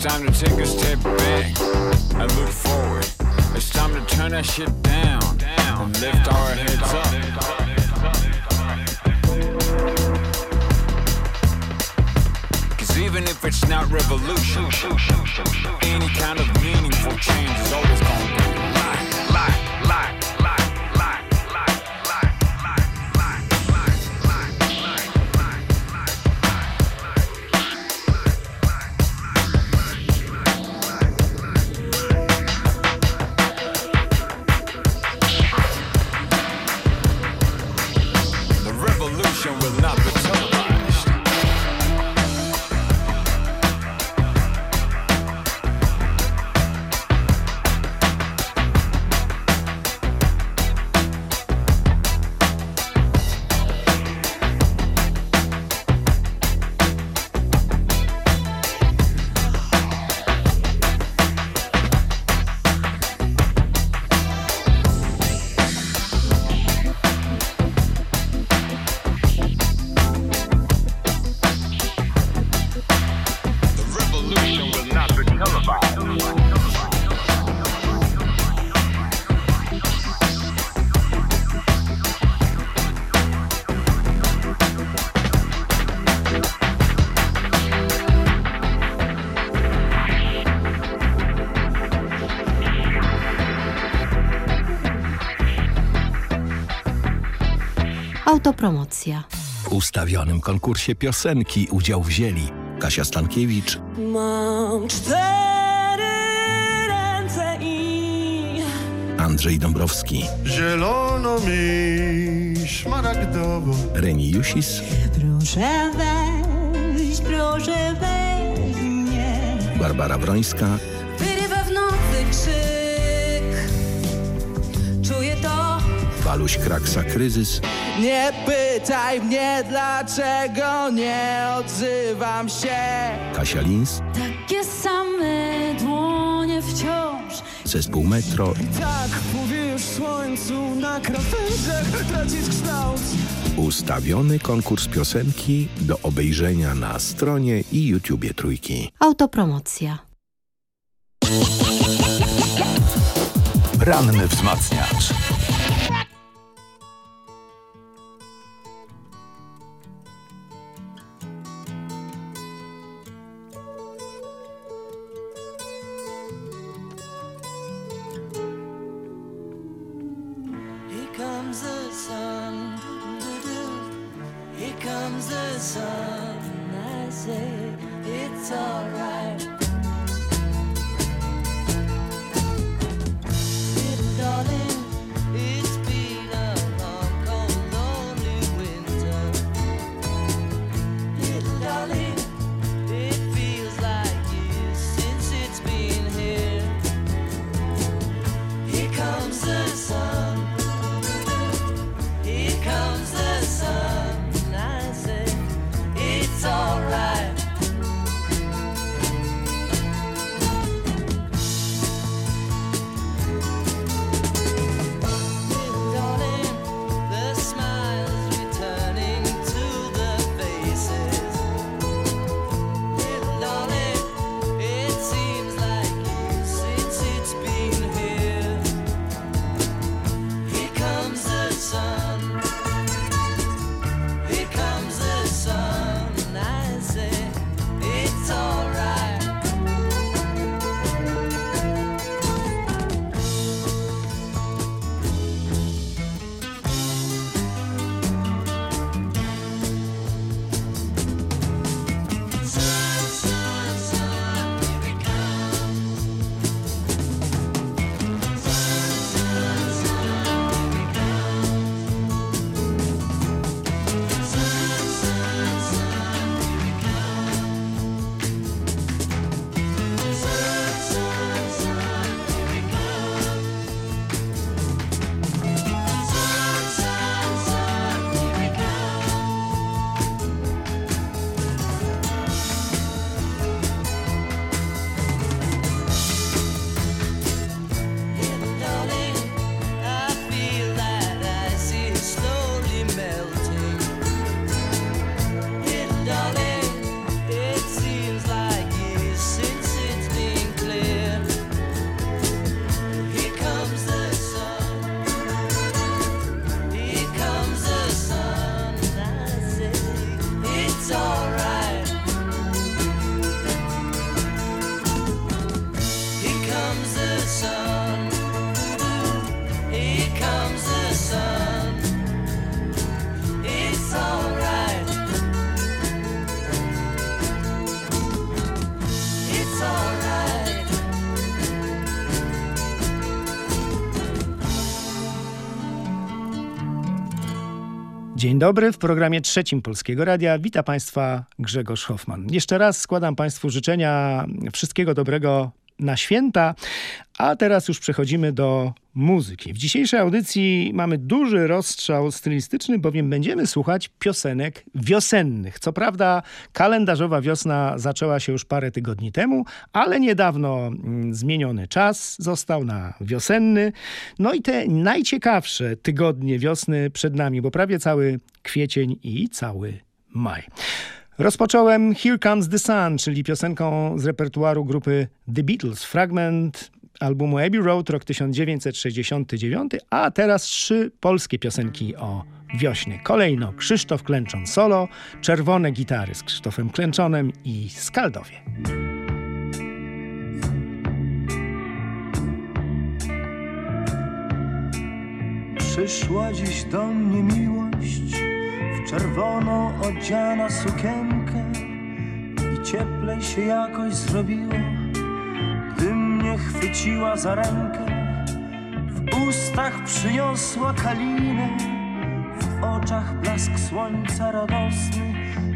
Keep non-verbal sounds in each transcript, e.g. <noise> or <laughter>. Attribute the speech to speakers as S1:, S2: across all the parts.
S1: It's time to take a step back and look forward. It's time to turn that shit down and lift our heads up. Cause even if it's not revolution, any kind of meaningful change is always gonna be light,
S2: Autopromocja.
S3: W ustawionym konkursie piosenki udział wzięli Kasia Stankiewicz.
S4: Mam cztery ręce i...
S3: Andrzej Dąbrowski.
S5: Zielono mi, szmaragdowo.
S3: Reni Jusis.
S4: Proszę weź, proszę weź mnie.
S3: Barbara Wrońska. Waluś Kraksa Kryzys.
S6: Nie pytaj mnie dlaczego nie odzywam się
S3: Kasia Lins.
S4: Takie same dłonie wciąż.
S3: Zespół Metro.
S6: Tak mówię już słońcu na krawędziach tracić kształt
S3: Ustawiony konkurs piosenki do obejrzenia na stronie i YouTubie Trójki.
S2: Autopromocja.
S7: Ranny wzmacniacz.
S8: Dzień dobry, w programie trzecim Polskiego Radia. Witam Państwa Grzegorz Hoffman. Jeszcze raz składam Państwu życzenia wszystkiego dobrego na święta, a teraz już przechodzimy do muzyki. W dzisiejszej audycji mamy duży rozstrzał stylistyczny, bowiem będziemy słuchać piosenek wiosennych. Co prawda kalendarzowa wiosna zaczęła się już parę tygodni temu, ale niedawno mm, zmieniony czas został na wiosenny. No i te najciekawsze tygodnie wiosny przed nami, bo prawie cały kwiecień i cały maj. Rozpocząłem Here Comes the Sun, czyli piosenką z repertuaru grupy The Beatles, fragment albumu Abbey Road, rok 1969, a teraz trzy polskie piosenki o wiośnie. Kolejno Krzysztof Klęczon solo, Czerwone gitary z Krzysztofem Klęczonem i Skaldowie.
S7: Przyszła dziś do mnie miłość W czerwoną odziana sukienkę I cieplej się jakoś zrobiło Gdy mnie chwyciła za rękę. W ustach przyniosła kalinę W oczach blask słońca radosny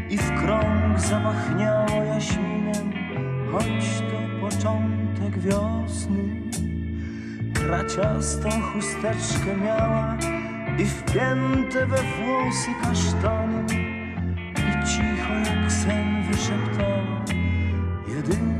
S7: I w krąg zapachniało jaśminem Choć to początek wiosny. Kraciastą chusteczkę miała I wpięte we włosy kasztany I cicho jak sen wyszeptała Jedyne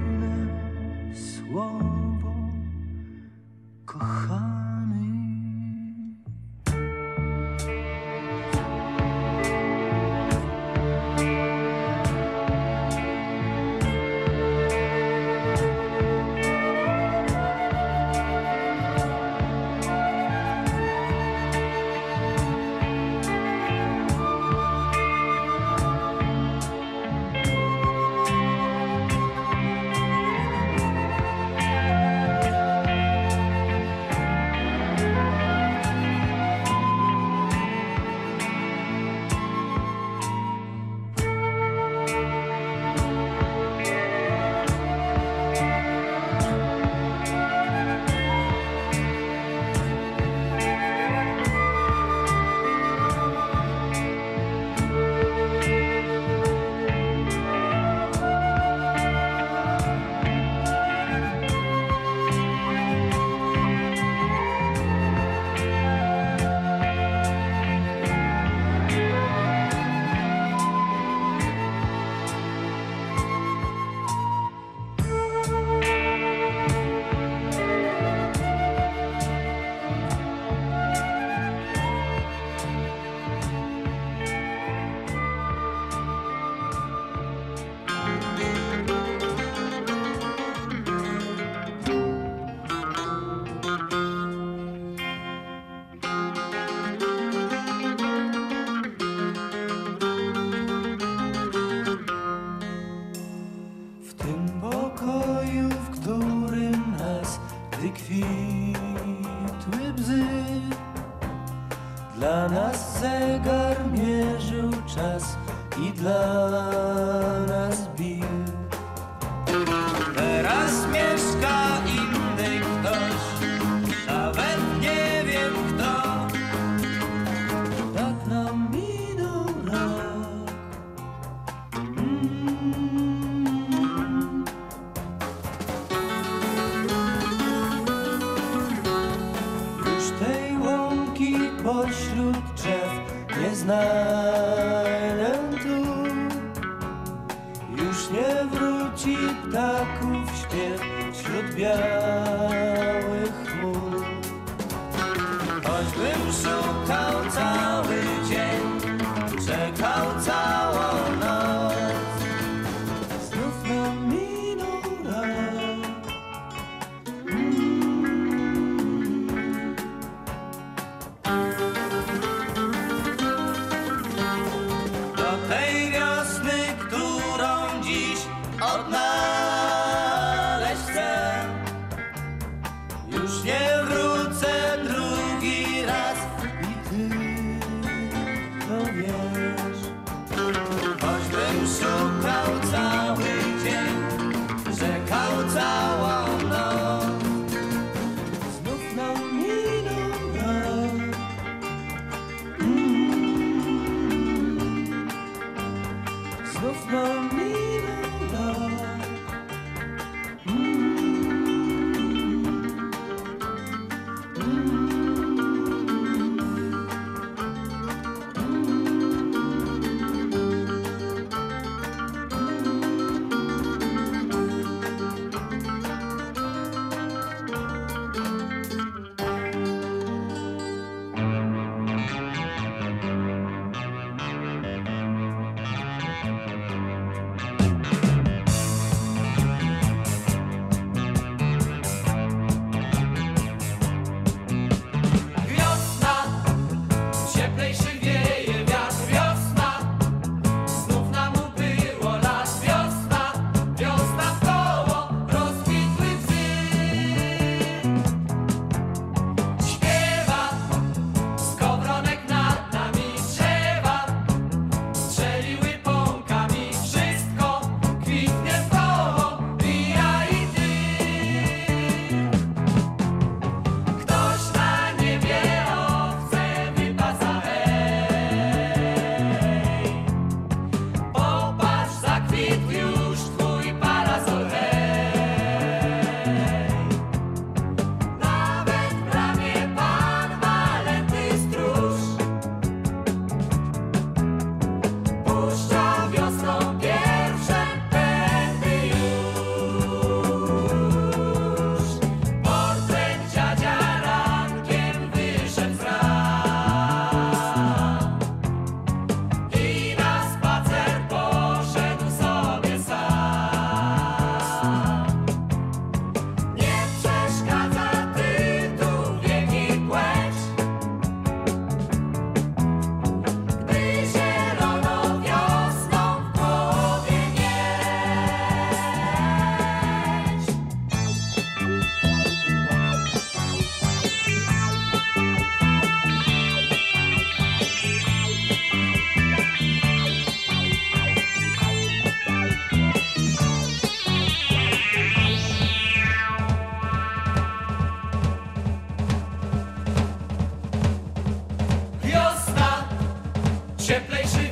S7: Cieplej się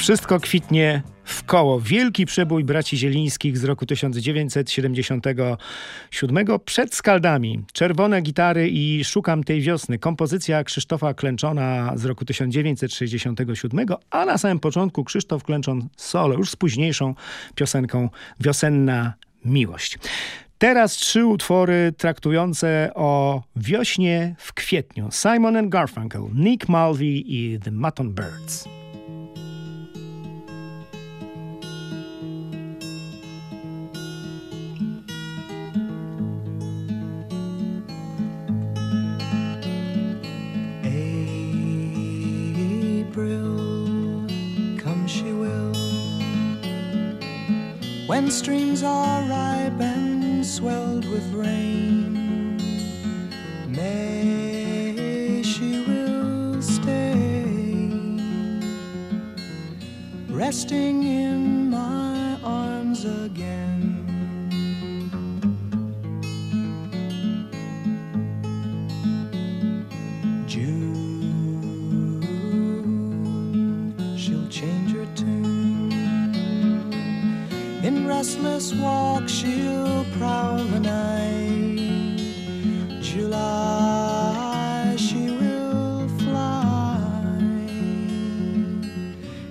S8: Wszystko kwitnie w koło. Wielki przebój braci Zielińskich z roku 1977 przed skaldami. Czerwone gitary i Szukam tej wiosny. Kompozycja Krzysztofa Klęczona z roku 1967, a na samym początku Krzysztof Klęczon solo, już z późniejszą piosenką Wiosenna Miłość. Teraz trzy utwory traktujące o wiośnie w kwietniu. Simon and Garfunkel, Nick Mulvey i The Mutton Birds.
S9: When streams are ripe and swelled with rain. May she will stay, resting in my arms again. Restless walk she'll prowl the night. July she will fly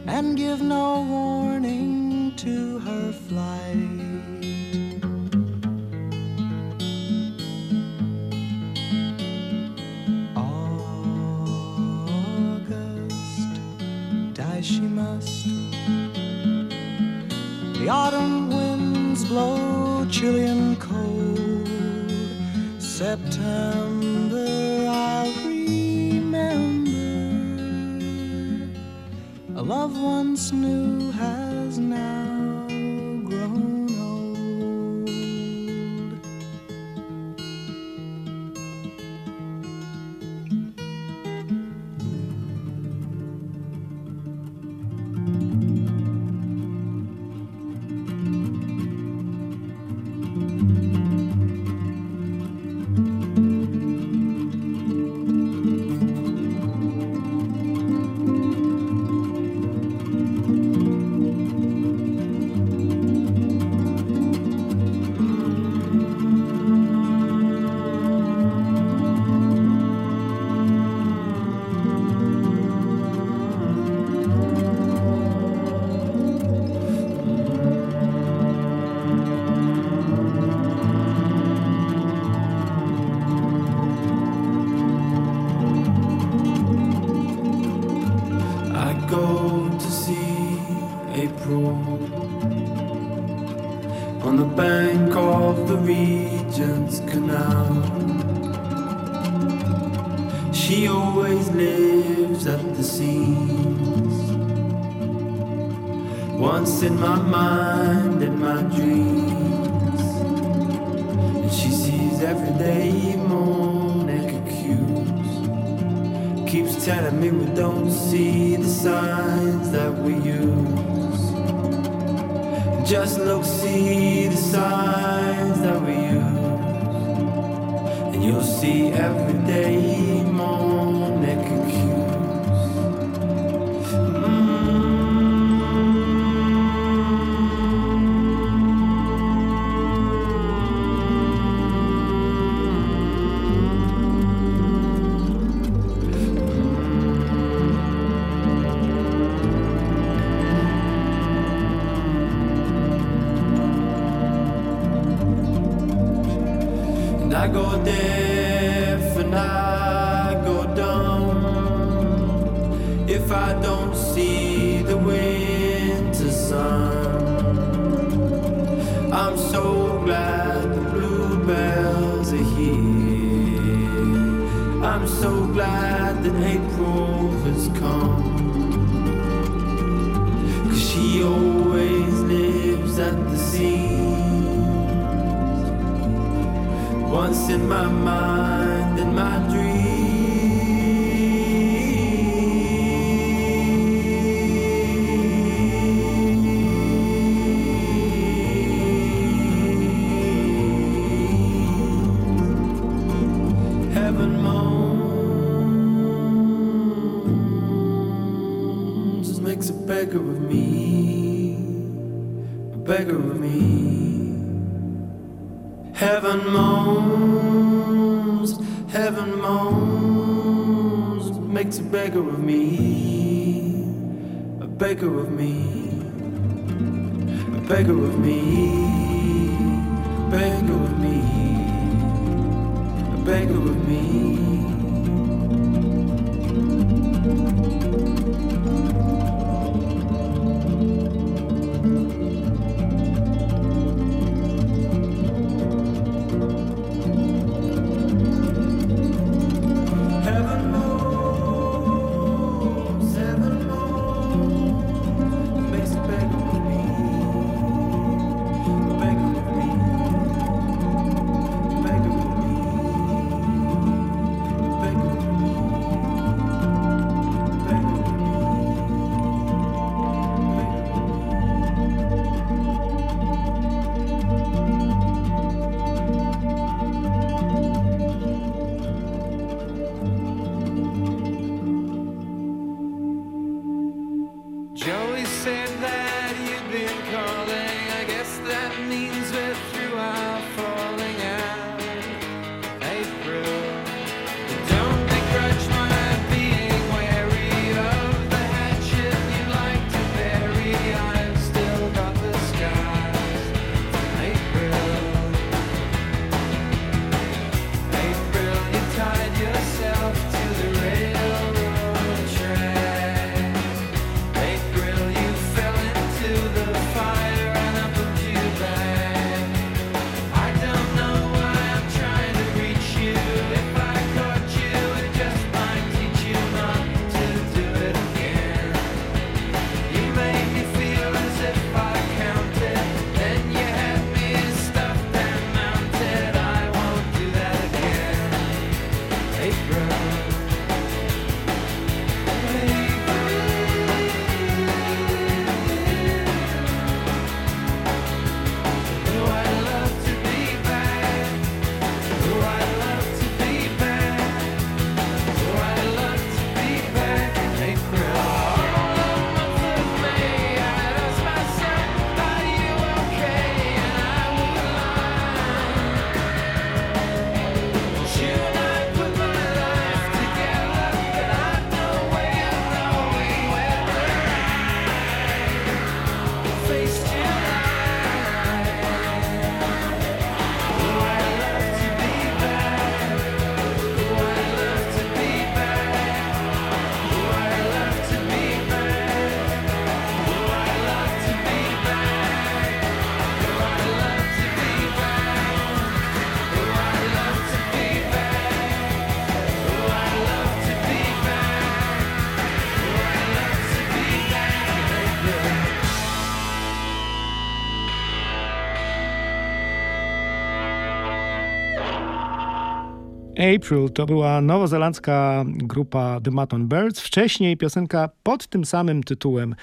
S9: and give no warning to her flight. August, die she must. The autumn blow chilly and cold. September, I'll remember. A love once knew has now.
S10: with me, bangle with me, beggar with me.
S8: April to była nowozelandzka grupa The Mutton Birds. Wcześniej piosenka pod tym samym tytułem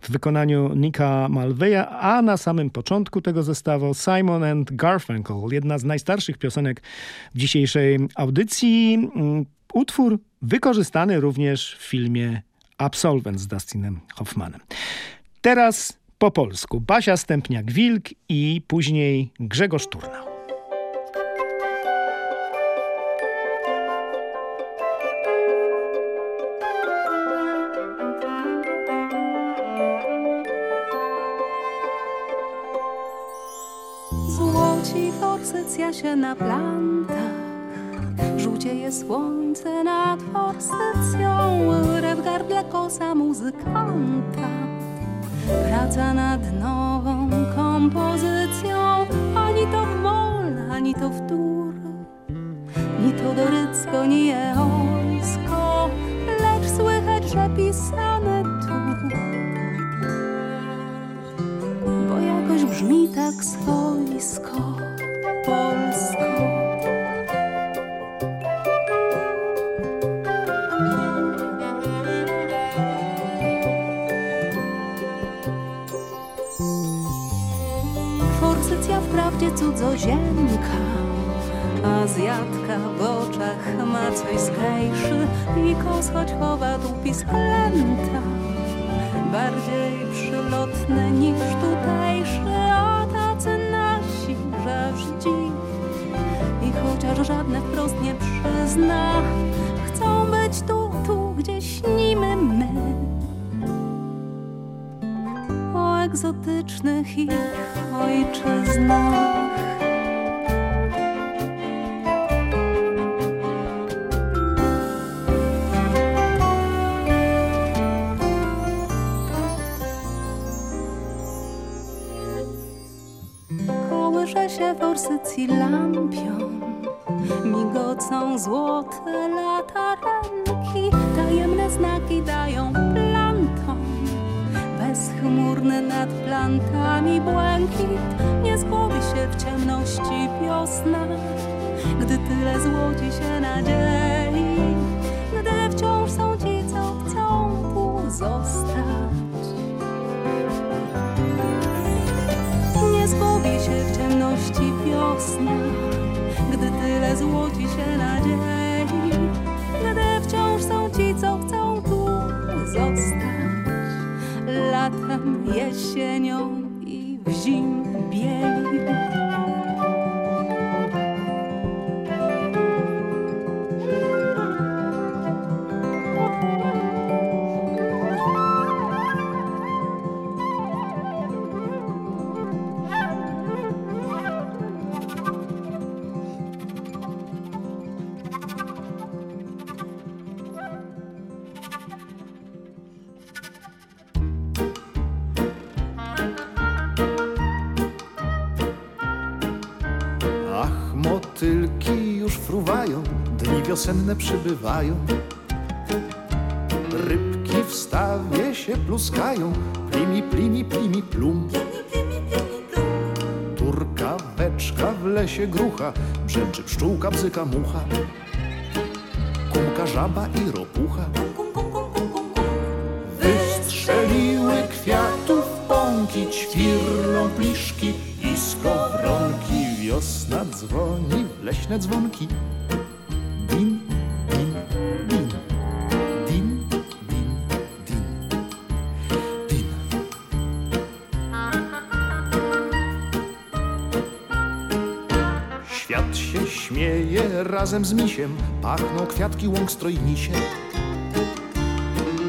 S8: w wykonaniu Nika Malveya, a na samym początku tego zestawu Simon and Garfunkel. Jedna z najstarszych piosenek w dzisiejszej audycji. Mm, utwór wykorzystany również w filmie Absolvent z Dustinem Hoffmanem. Teraz po polsku Basia Stępniak-Wilk i później Grzegorz Turnał.
S11: Forsycja się na plantach. Żółcieje słońce nad forsycją Rew gardle kosa muzykanta. Praca nad nową kompozycją. Ani to w mol, ani to w dur. Ni to dorycko, ni eolsko Lecz słychać, że pisane tu. Bo jakoś brzmi tak swojsko Migocą zostać, latem, jesienią i w zim
S12: wiosenne przybywają. Rybki w stawie się pluskają, plimi, plimi, plimi, plum. Turkaweczka w lesie grucha, brzęczy pszczółka, bzyka mucha. Kumka, żaba i ropucha. Wystrzeliły kwiatów pąki, ćwirlą pliszki i skowronki. Wiosna dzwoni w leśne dzwonki. Razem z misiem, pachną kwiatki łąk strojnisie.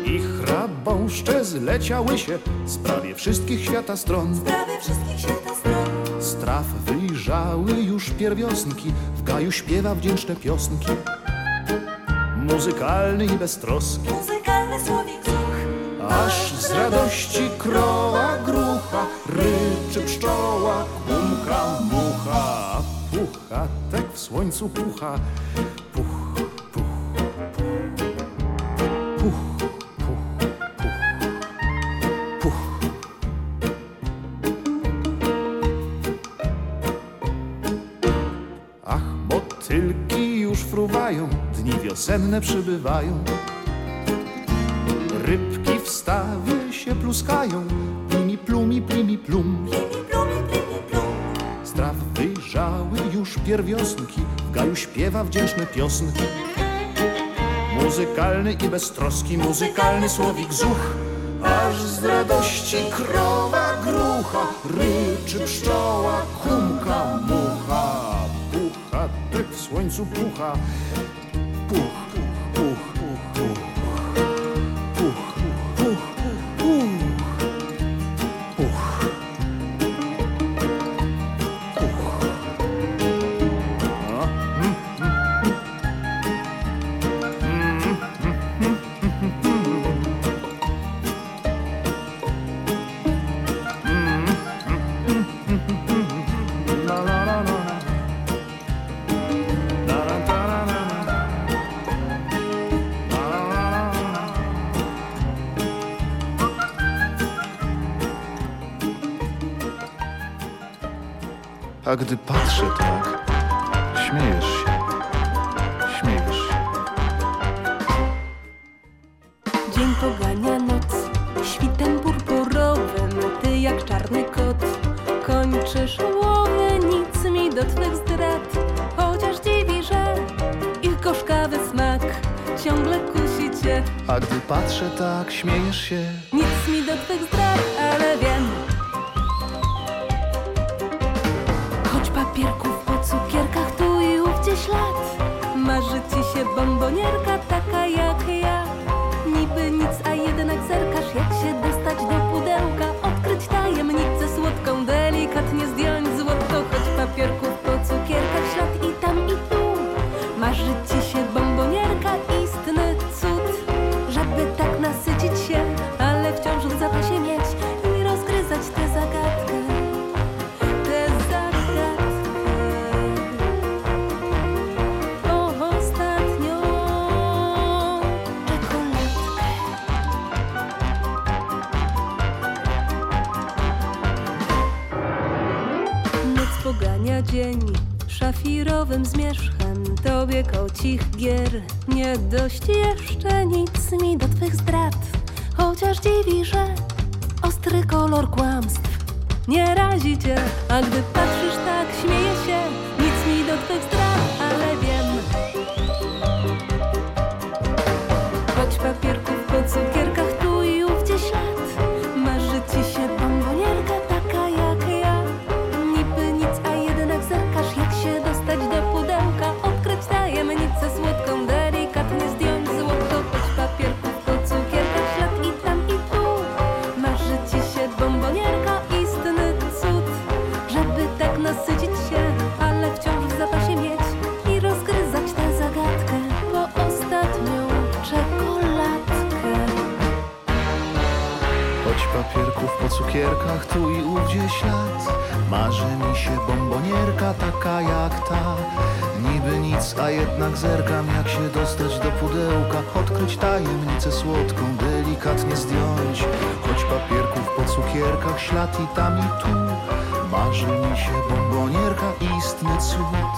S12: I chrabąszcze zleciały się z prawie wszystkich świata stron.
S11: Prawie wszystkich świata stron.
S12: Z traw wyjrzały już pierwiosnki, w gaju śpiewa wdzięczne piosnki. Muzykalny i beztroski,
S11: Muzykalny słowik zuch.
S12: aż z radości krowa grucha, ryczy pszczoła, słońcu pucha, puch, puch, puch, puch, puch, puch, puch. Ach, motylki już fruwają, dni wiosenne przybywają. Rybki w stawie się pluskają, plimi plumi, plimi plum. Pierwiosnki, w gaju śpiewa wdzięczne piosnki. Muzykalny i beztroski, muzykalny słowik zuch, aż z radości krowa grucha, ryczy pszczoła, kumka, mucha, pucha, tryk w słońcu pucha,
S13: patrzę tak, śmiejesz się.
S11: Nic mi do twych zdrad, ale wiem. Choć papierków po cukierkach tu i ówdzie ślad, marzy ci się bombonierka taka jak ja. Niby nic, a jednak zerkasz, jak się dostać do pudełka, odkryć tajemnicę słodką, delikatnie zdjąć złotko, choć papierków dość
S13: ta Niby nic, a jednak zerkam jak się dostać do pudełka. Odkryć tajemnicę słodką, delikatnie zdjąć. Choć papierków po cukierkach ślad i tam i tu. Marzy mi się bombonierka, istny cud.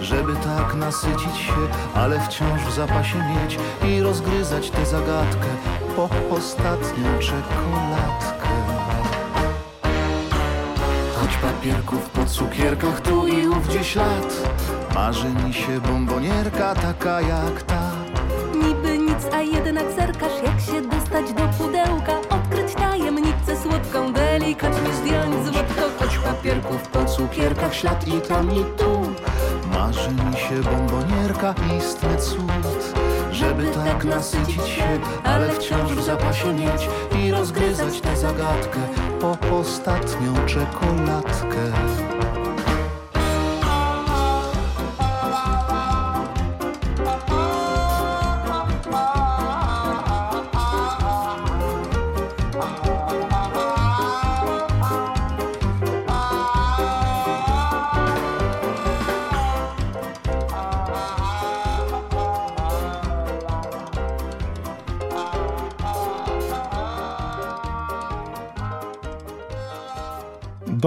S13: Żeby tak nasycić się, ale wciąż w zapasie mieć i rozgryzać tę zagadkę po ostatnią czekoladkę. Choć papierków po cukierkach tu i ówdzie ślad, marzy mi się bombonierka taka jak ta.
S11: Niby nic, a jednak zerkasz jak się dostać do pudełka Odkryć tajemnicę słodką, delikatnie zdjąć złotko
S13: Choć papierków po cukierkach ślad i tam i tu, marzy mi się bombonierka, istny cud. Żeby tak nasycić się, ale wciąż w zapasie mieć i rozgryzać tę zagadkę po ostatnią czekoladkę.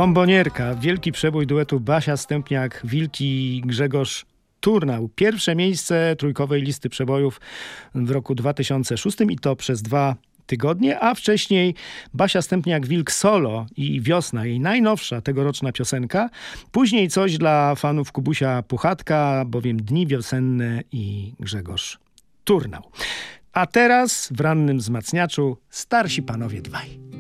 S8: Bombonierka, wielki przebój duetu Basia Stępniak, Wilki Grzegorz Turnał. Pierwsze miejsce trójkowej listy przebojów w roku 2006 i to przez dwa tygodnie, a wcześniej Basia Stępniak-Wilk solo i Wiosna, jej najnowsza tegoroczna piosenka. Później coś dla fanów Kubusia Puchatka, bowiem Dni Wiosenne i Grzegorz Turnał. A teraz w rannym wzmacniaczu starsi panowie dwaj.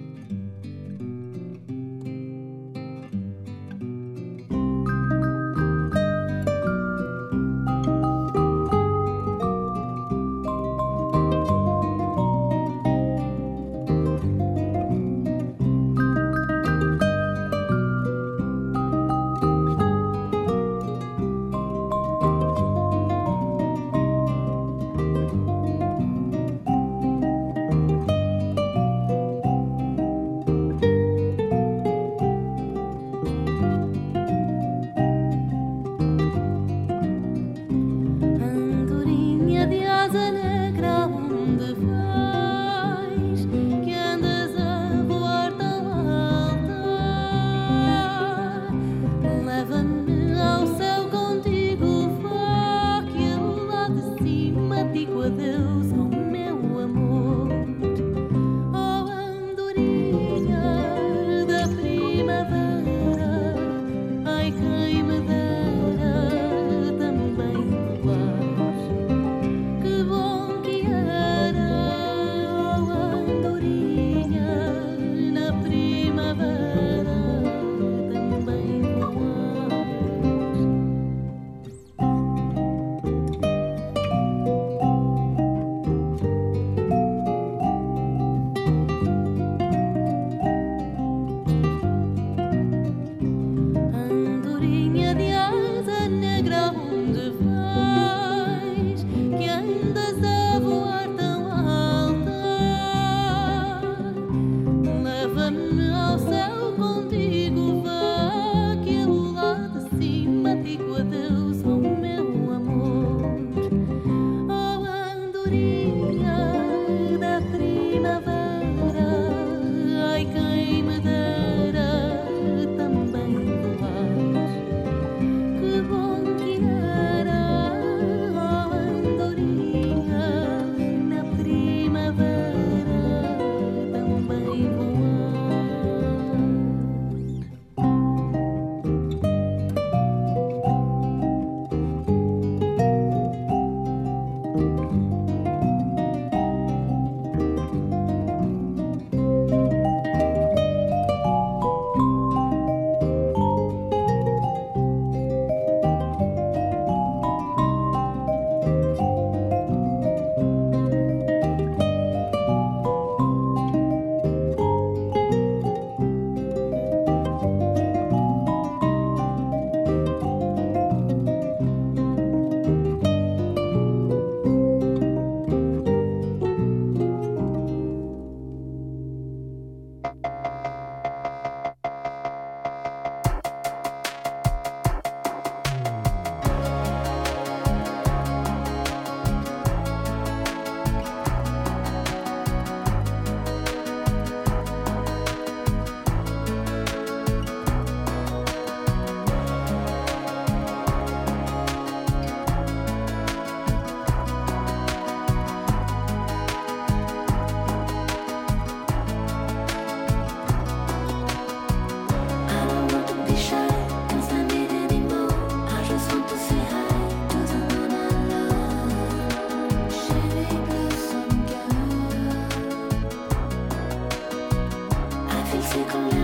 S14: physical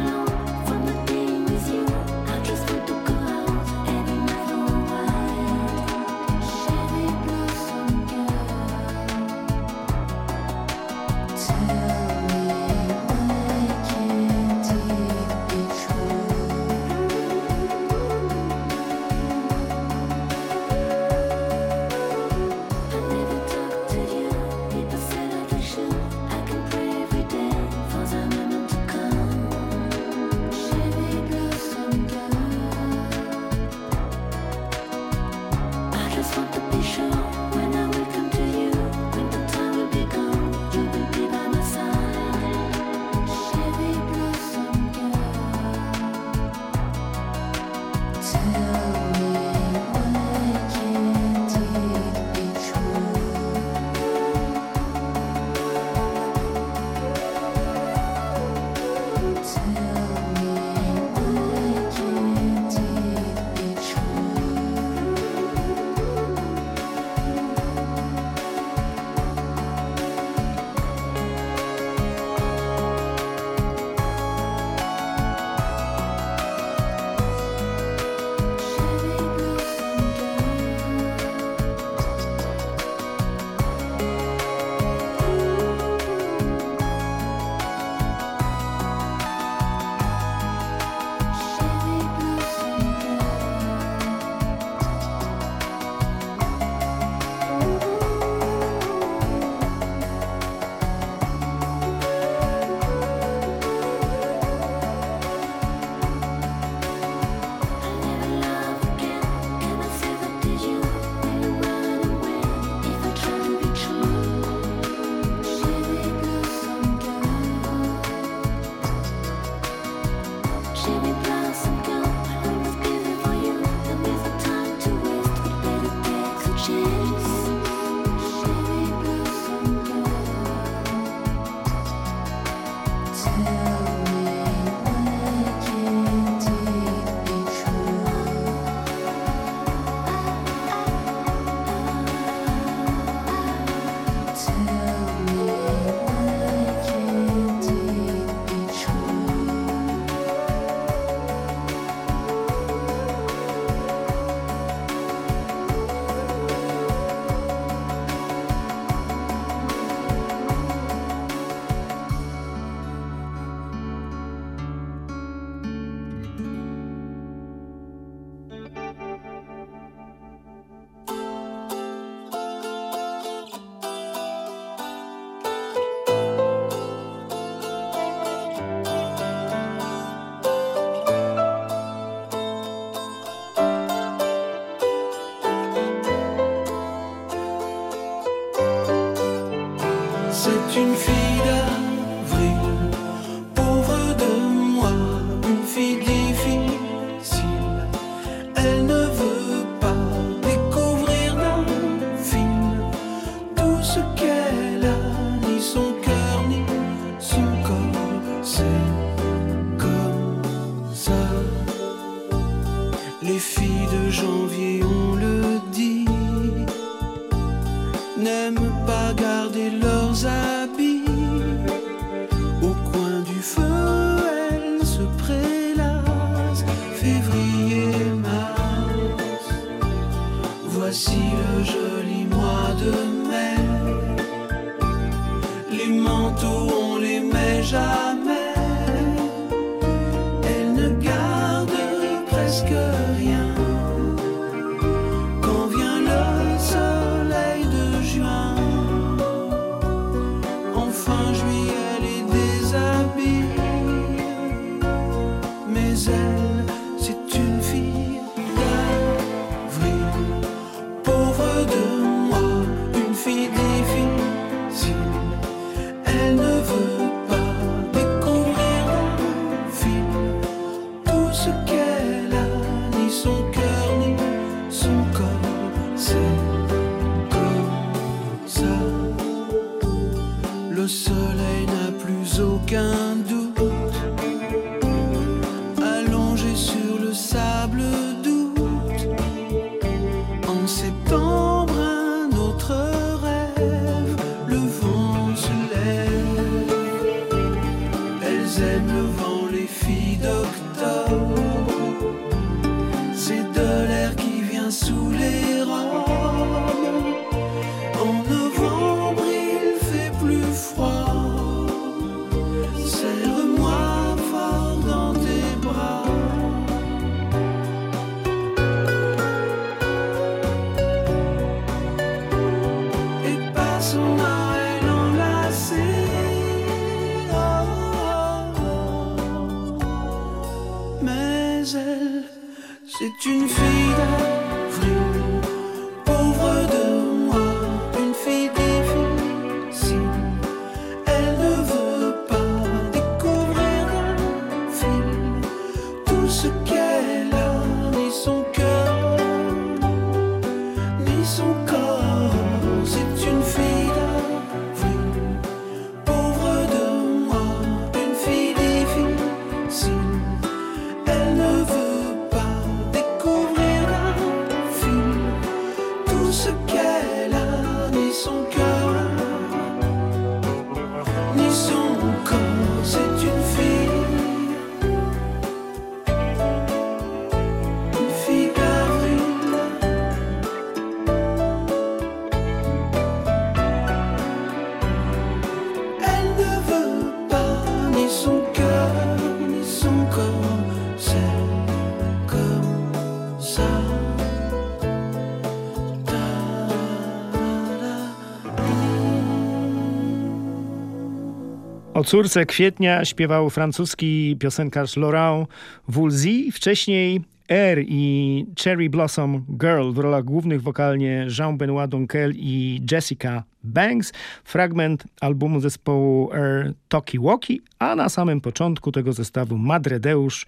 S14: córce kwietnia śpiewał francuski piosenkarz Laurent Voulzy, wcześniej Air i Cherry Blossom Girl w rolach głównych wokalnie Jean-Benoît Dunkel i Jessica Banks. Fragment albumu zespołu Air Toki Woki, a na samym początku tego zestawu Madredeusz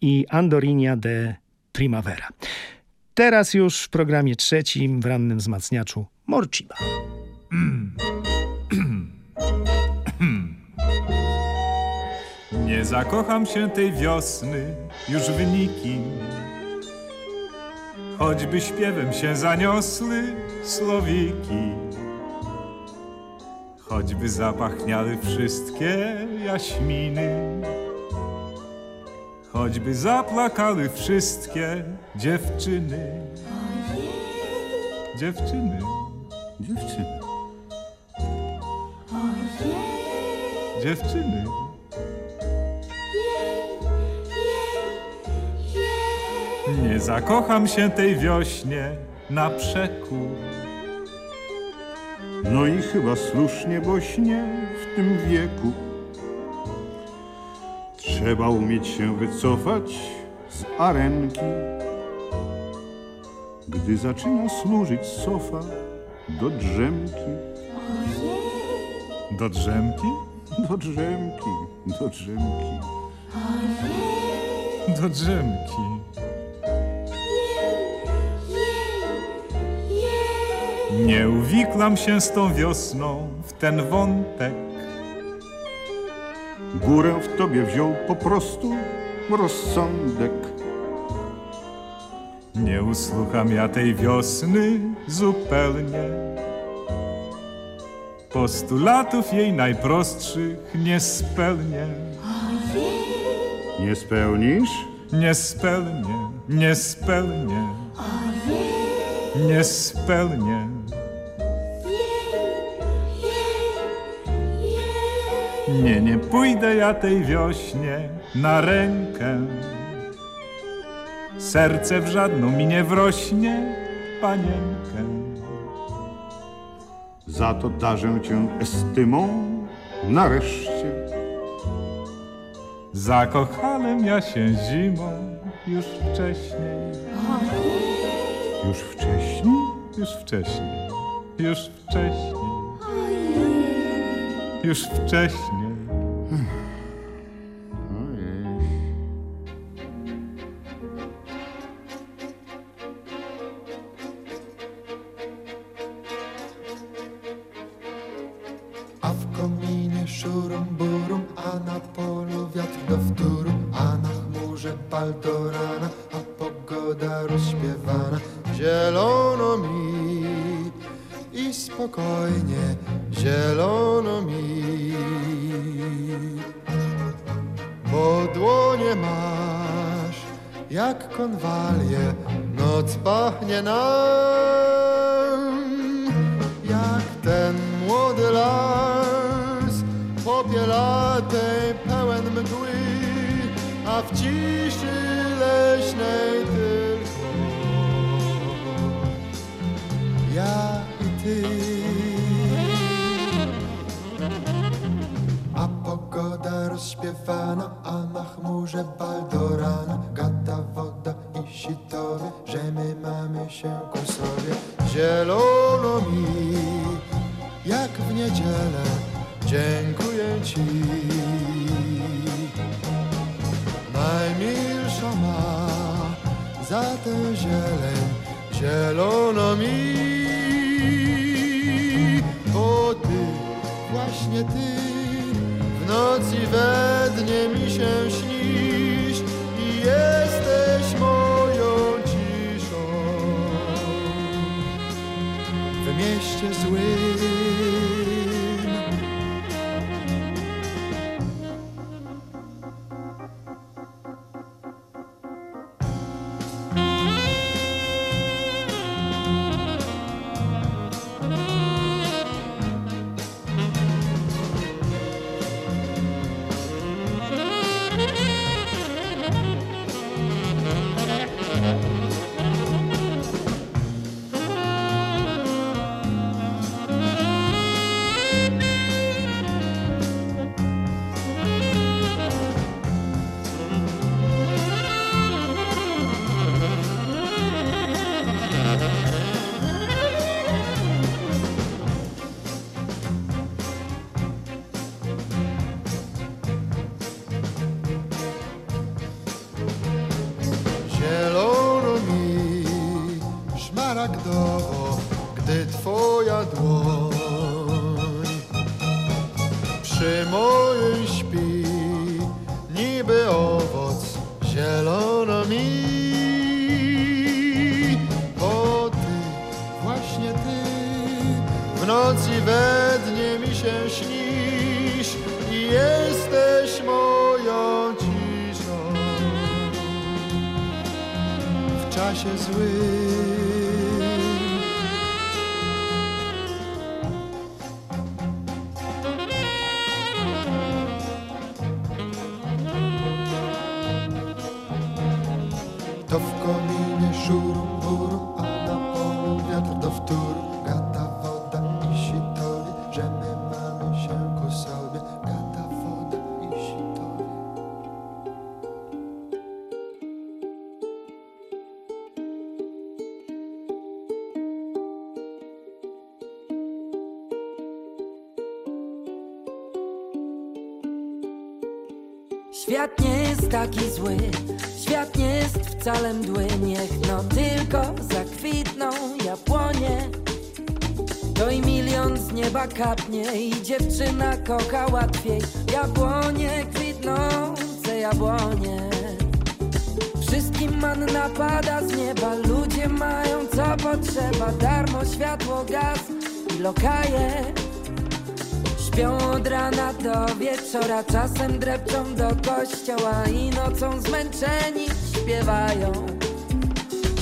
S14: i Andorinia de Primavera. Teraz już w programie trzecim w rannym wzmacniaczu Morciba. Mm. <clears throat>
S15: Nie zakocham się tej wiosny już w nikim, choćby śpiewem się zaniosły słowiki, choćby zapachniały wszystkie jaśminy, choćby zaplakały wszystkie dziewczyny. Dziewczyny. Dziewczyny. Dziewczyny. Nie zakocham się tej wiośnie na przekór.
S16: No i chyba słusznie, bo śnie w tym wieku. Trzeba umieć się wycofać z arenki, gdy zaczyna służyć sofa do drzemki.
S5: Do drzemki?
S16: Do drzemki, do drzemki.
S5: Do drzemki. Nie uwiklam się z tą wiosną w ten wątek.
S16: Górę w tobie wziął po prostu rozsądek.
S5: Nie usłucham ja tej wiosny zupełnie. Postulatów jej najprostszych nie spełnię.
S16: Nie spełnisz?
S5: Nie spełnię, nie spełnię. Nie spełnię. Nie, nie pójdę ja tej wiośnie na rękę. Serce w żadną mi nie wrośnie, panienkę.
S16: Za to darzę cię estymą nareszcie.
S5: Zakochałem ja się zimą już wcześniej.
S16: Już wcześniej?
S5: Już wcześniej. Już wcześniej. Już wcześniej.
S17: Świat nie jest taki zły, świat nie jest wcale mdły. Niech no tylko zakwitną jabłonie. To i milion z nieba kapnie i dziewczyna kocha łatwiej. Jabłonie kwitnące jabłonie. Wszystkim man napada z nieba. Ludzie mają co potrzeba. Darmo światło, gaz i lokaje Śpią od rana do wieczora, czasem drepczą do kościoła i nocą zmęczeni śpiewają.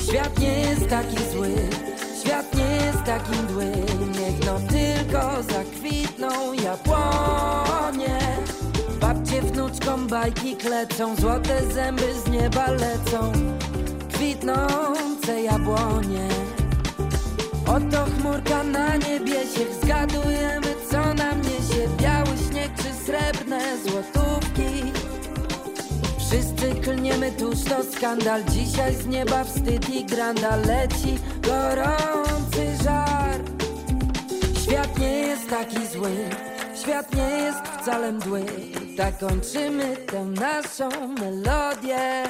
S17: Świat nie jest taki zły, świat nie jest taki mdły, niech no tylko zakwitną jabłonie. Babcie wnuczkom bajki klecą, złote zęby z nieba lecą, kwitnące jabłonie. Oto chmurka na niebiesie, zgadujemy Biały śnieg czy srebrne złotówki? Wszyscy klniemy tuż to skandal. Dzisiaj z nieba wstyd i granda Leci gorący żar. Świat nie jest taki zły Świat nie jest wcale mdły. Tak kończymy tę naszą melodię.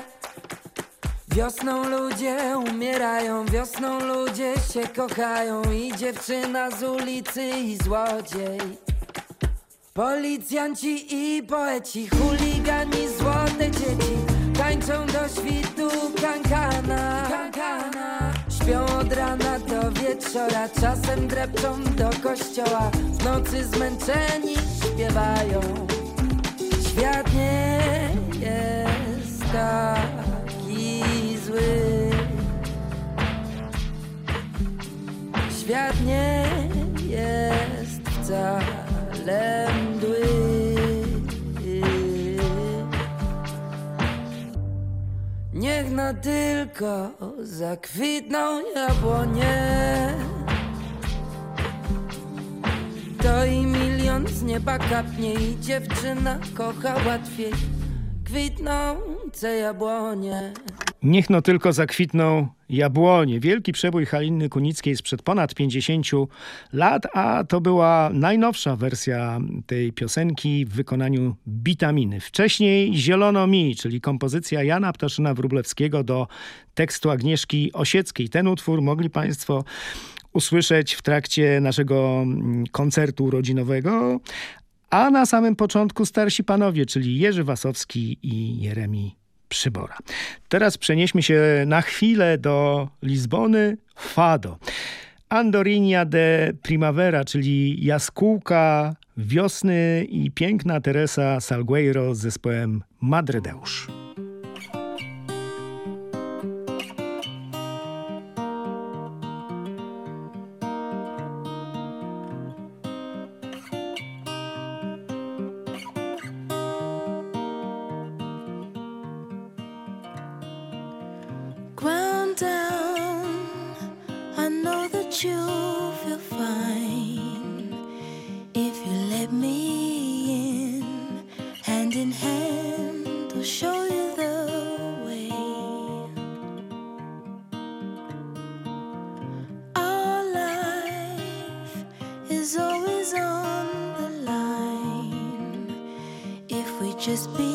S17: Wiosną ludzie umierają, wiosną ludzie się kochają. I dziewczyna z ulicy i złodziej Policjanci i poeci, chuligani, złote dzieci Tańczą do świtu kankana, kankana. Śpią od rana do wieczora, czasem drepczą do kościoła. W nocy zmęczeni śpiewają No tylko zakwitną jabłonie. To i milion z nieba kapnie i dziewczyna kocha łatwiej kwitnące jabłonie.
S18: Niech no tylko zakwitną jabłonie. Wielki przebój Haliny Kunickiej sprzed ponad 50 lat, a to była najnowsza wersja tej piosenki w wykonaniu Bitaminy. Wcześniej Zielono mi, czyli kompozycja Jana Ptaszyna-Wróblewskiego do tekstu Agnieszki Osieckiej. Ten utwór mogli Państwo usłyszeć w trakcie naszego koncertu urodzinowego, a na samym początku starsi panowie, czyli Jerzy Wasowski i Jeremi Przybora. Teraz przenieśmy się na chwilę do Lizbony, Fado. Andorinha de Primavera, czyli jaskółka wiosny i piękna Teresa Salgueiro z zespołem Madredeusz. just be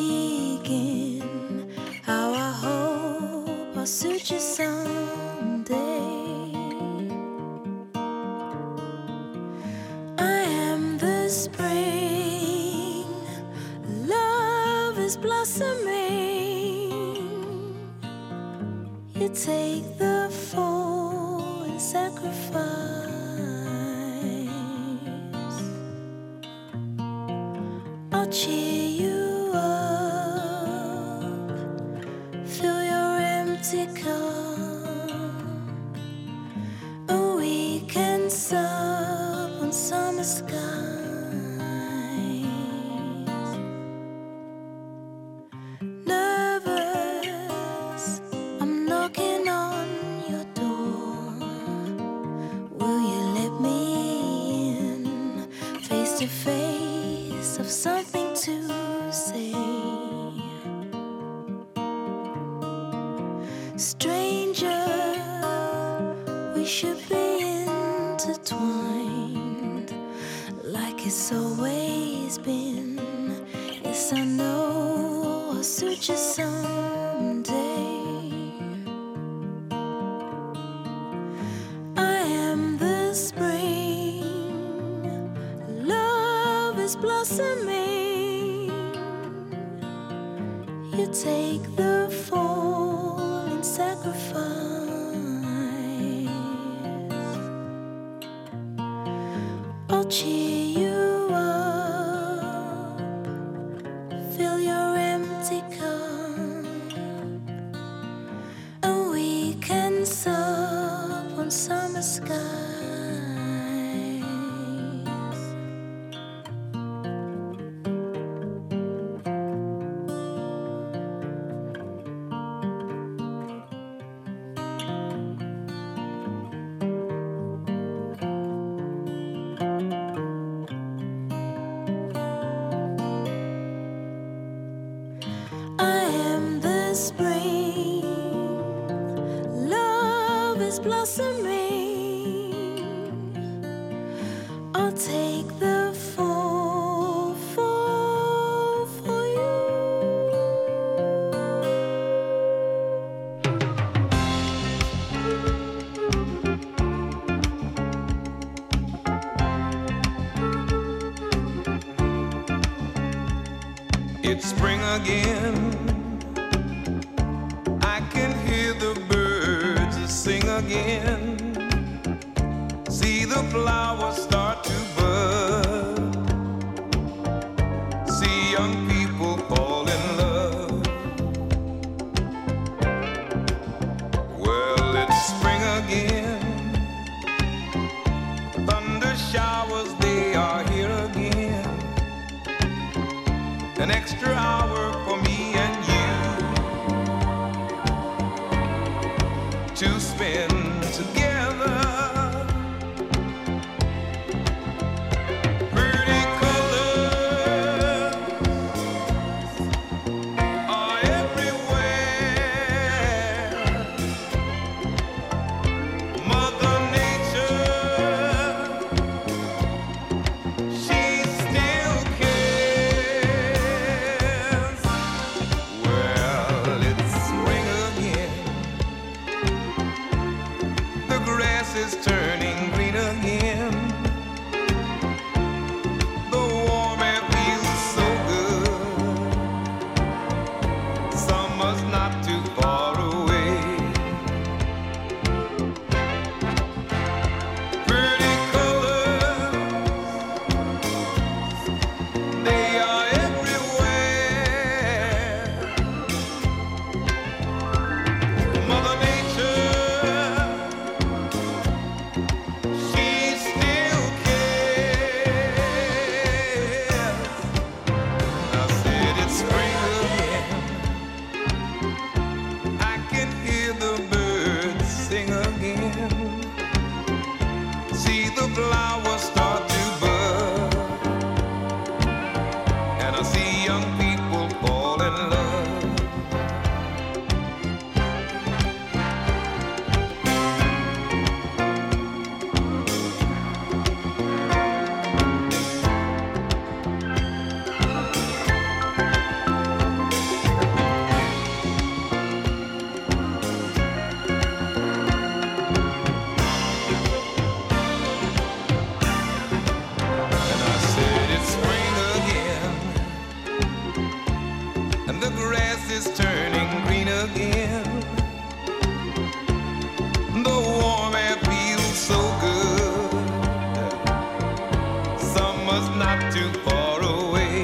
S18: again.